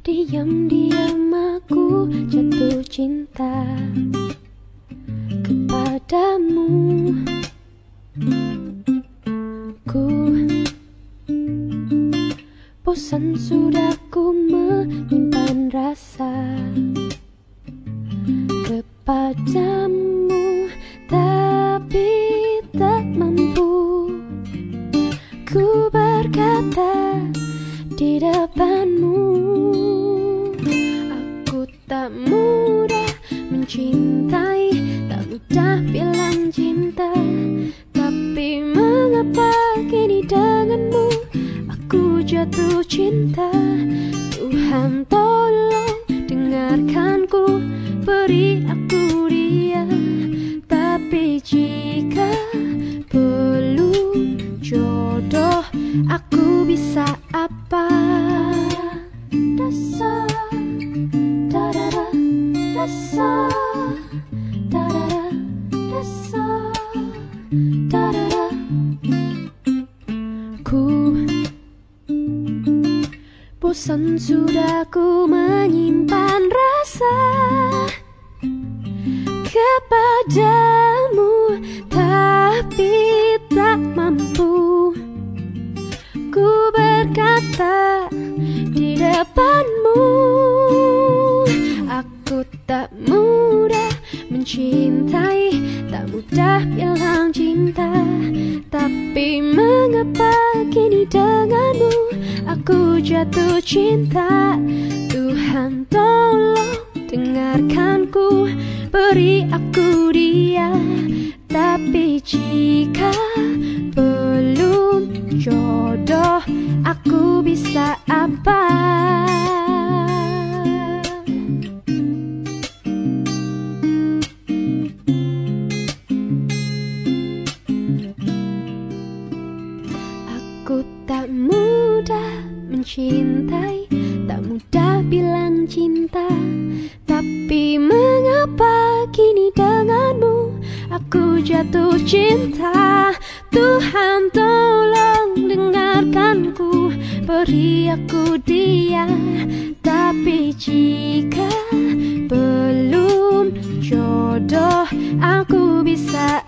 Diam-diam aku jatuh cinta kepadamu Ku bosan sudah ku menyimpan rasa kepadamu tapi tak mampu. Ku berkata di depanmu aku tak mudah mencintai tak mudah bilang cinta. Tapi mengapa kini denganmu aku jatuh cinta? Tuhan tolong dengarkanku beri aku aku bisa apa? Dasa, dadada, dasa, dadada, dasa, dadada. Ku. Bosan sudah ku menyimpan rasa. Kepadamu ku berkata di depanmu aku tak mudah mencintai tak mudah bilang cinta. Tapi mengapa kini denganmu aku jatuh cinta? Tuhan tolong dengarkanku beri aku dia. Tapi jika apa? Aku tak mudah mencintai Tak mudah bilang cinta. Tapi mengapa kini denganmu Aku jatuh cinta? Tuhan tolong dengarkanku Beri aku dia Tapi jika belum jodoh Aku bisa